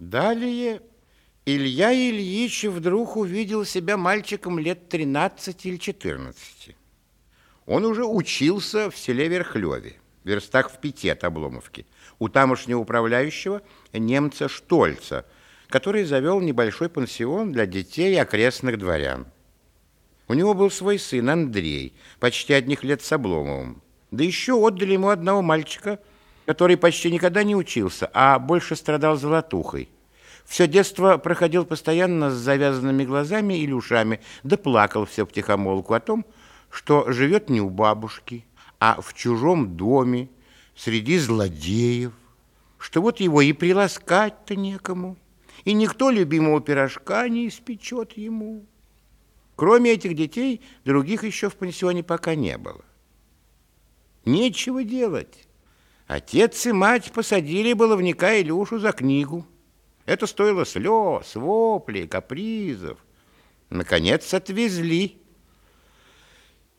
Далее Илья Ильич вдруг увидел себя мальчиком лет 13 или 14. Он уже учился в селе Верхлеве, верстах в пяти от Обломовки, у тамошнего управляющего немца Штольца, который завел небольшой пансион для детей окрестных дворян. У него был свой сын Андрей, почти одних лет с Обломовым. Да еще отдали ему одного мальчика, который почти никогда не учился, а больше страдал золотухой. Все детство проходил постоянно с завязанными глазами или ушами, да плакал все втихомолку о том, что живет не у бабушки, а в чужом доме, среди злодеев, что вот его и приласкать-то некому, и никто любимого пирожка не испечет ему. Кроме этих детей, других еще в пансионе пока не было. Нечего делать. Отец и мать посадили баловника Илюшу за книгу. Это стоило слез, воплей, капризов. Наконец отвезли.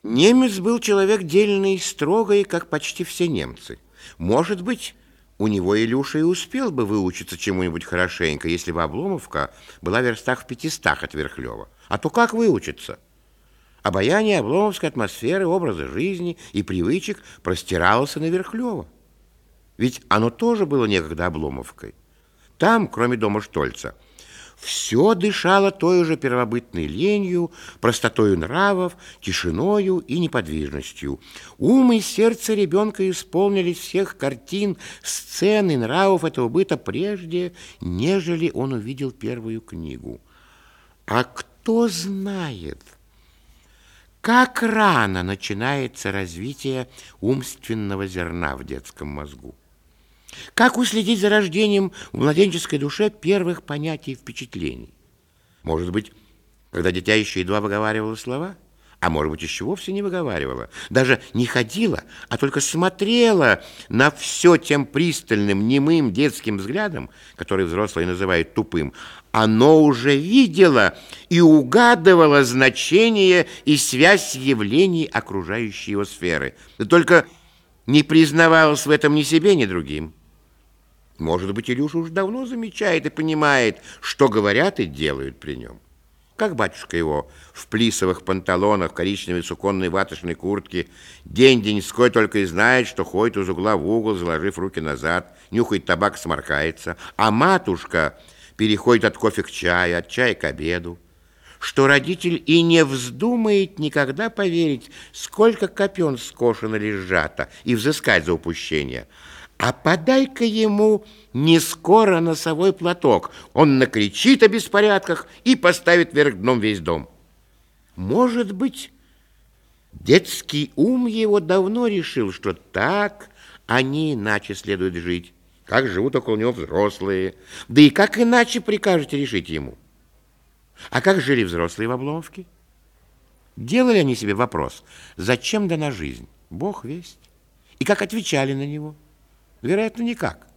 Немец был человек дельный и строгий, как почти все немцы. Может быть, у него Илюша и успел бы выучиться чему-нибудь хорошенько, если бы Обломовка была в верстах в пятистах от Верхлева. А то как выучиться? Обаяние обломовской атмосферы, образа жизни и привычек простиралось на Верхлева. Ведь оно тоже было некогда Обломовкой. Там, кроме дома Штольца, все дышало той же первобытной ленью, простотою нравов, тишиною и неподвижностью. Ум и сердце ребенка исполнились всех картин, сцен и нравов этого быта прежде, нежели он увидел первую книгу. А кто знает, как рано начинается развитие умственного зерна в детском мозгу? Как уследить за рождением в младенческой душе первых понятий и впечатлений? Может быть, когда дитя еще едва выговаривало слова? А может быть, еще вовсе не выговаривала, даже не ходила, а только смотрела на все тем пристальным, немым детским взглядом, который взрослые называют тупым. Оно уже видело и угадывало значение и связь явлений окружающей его сферы. Только не признавалось в этом ни себе, ни другим. Может быть, Илюша уж давно замечает и понимает, что говорят и делают при нем. Как батюшка его в плисовых панталонах, коричневой суконной ваточной куртке, день-деньской только и знает, что ходит из угла в угол, заложив руки назад, нюхает табак, сморкается, а матушка переходит от кофе к чаю, от чая к обеду, что родитель и не вздумает никогда поверить, сколько копен скошено или сжато, и взыскать за упущение – а подай-ка ему не скоро носовой платок. Он накричит о беспорядках и поставит вверх дном весь дом. Может быть, детский ум его давно решил, что так, не иначе следует жить. Как живут около него взрослые. Да и как иначе прикажете решить ему? А как жили взрослые в Обломовке? Делали они себе вопрос, зачем дана жизнь? Бог весть. И как отвечали на него? Вероятно, никак.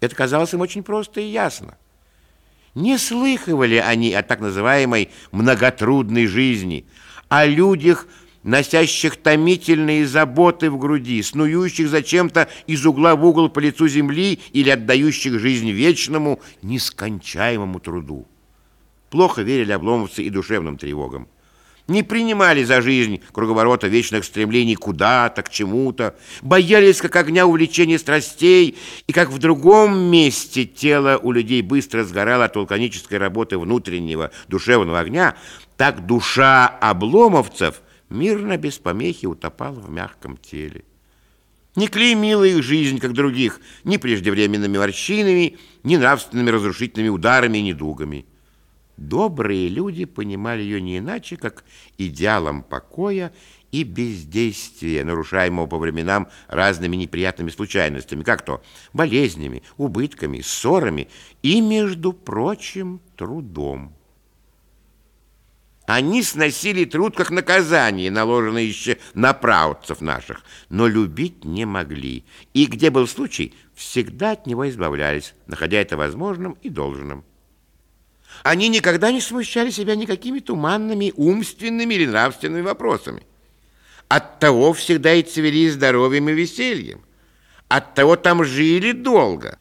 Это казалось им очень просто и ясно. Не слыхивали они о так называемой многотрудной жизни, о людях, носящих томительные заботы в груди, снующих зачем-то из угла в угол по лицу земли или отдающих жизнь вечному, нескончаемому труду. Плохо верили обломовцы и душевным тревогам не принимали за жизнь круговорота вечных стремлений куда-то, к чему-то, боялись как огня увлечения страстей, и как в другом месте тело у людей быстро сгорало от вулканической работы внутреннего душевного огня, так душа обломовцев мирно без помехи утопала в мягком теле. Не клеймила их жизнь, как других, ни преждевременными морщинами, ни нравственными разрушительными ударами и недугами. Добрые люди понимали ее не иначе, как идеалом покоя и бездействия, нарушаемого по временам разными неприятными случайностями, как то болезнями, убытками, ссорами и, между прочим, трудом. Они сносили труд как наказание, наложенное еще на праотцев наших, но любить не могли, и где был случай, всегда от него избавлялись, находя это возможным и должным. Они никогда не смущали себя никакими туманными умственными или нравственными вопросами. Оттого всегда и цвели здоровьем и весельем. Оттого там жили долго.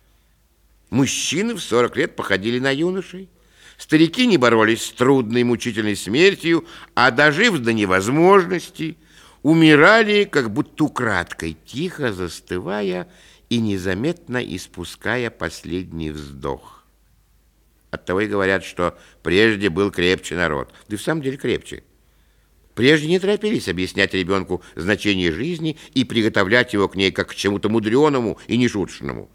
Мужчины в 40 лет походили на юношей. Старики не боролись с трудной мучительной смертью, а дожив до невозможности, умирали как будто украдкой, тихо застывая и незаметно испуская последний вздох. Оттого и говорят, что прежде был крепче народ. Да и в самом деле крепче. Прежде не торопились объяснять ребенку значение жизни и приготовлять его к ней как к чему-то мудреному и нешуточному.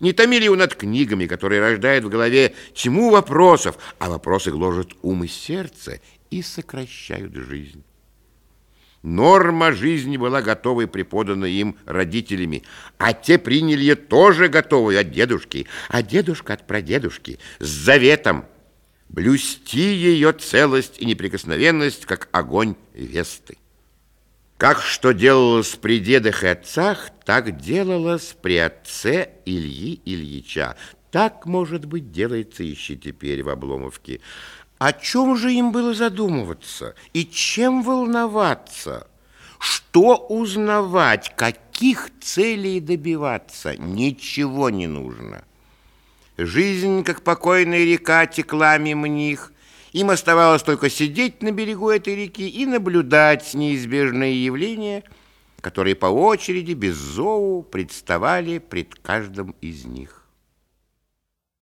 Не томили его над книгами, которые рождают в голове чему вопросов, а вопросы гложат ум и сердце и сокращают жизнь. Норма жизни была готовой преподана им родителями, а те приняли ее тоже готовую от дедушки, а дедушка от прадедушки с заветом блюсти ее целость и неприкосновенность, как огонь Весты. Как что делалось при дедах и отцах, так делалось при отце Ильи Ильича. Так, может быть, делается еще теперь в Обломовке. О чем же им было задумываться и чем волноваться? Что узнавать, каких целей добиваться? Ничего не нужно. Жизнь, как покойная река, текла мимо них. Им оставалось только сидеть на берегу этой реки и наблюдать неизбежные явления, которые по очереди, без зову, представали пред каждым из них.